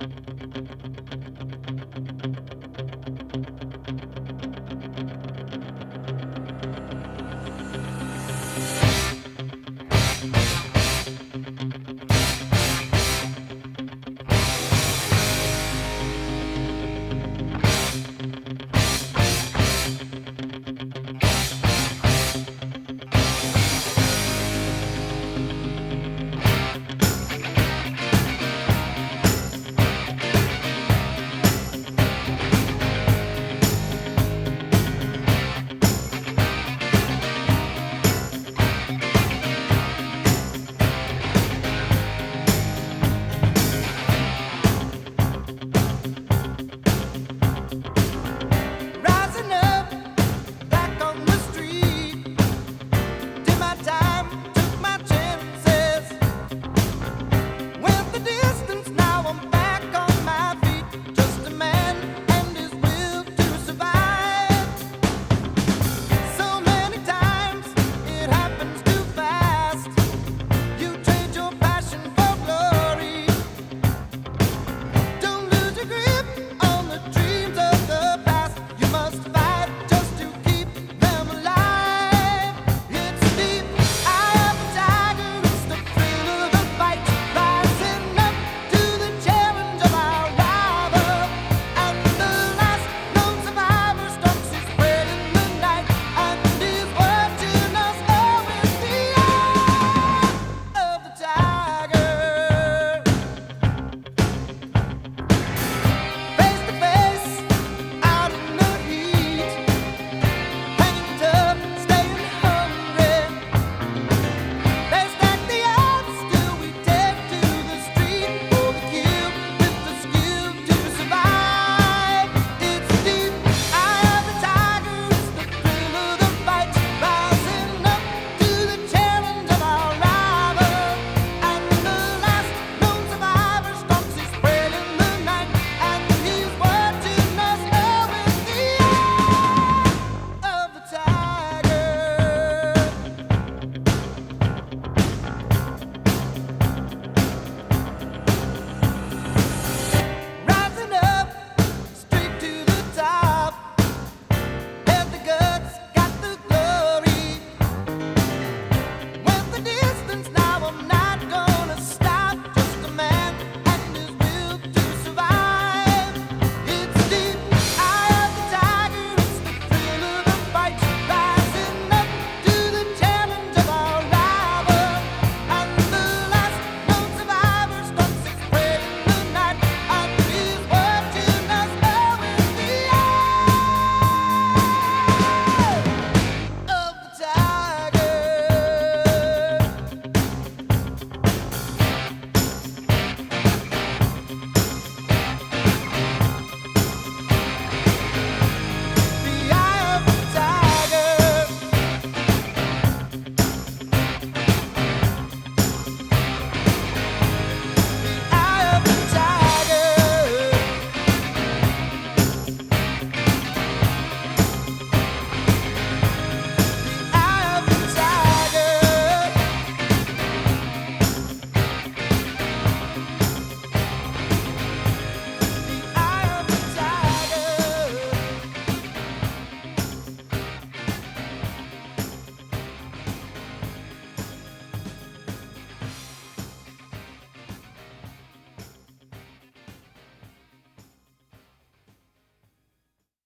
Bye. now I'm not gonna stop.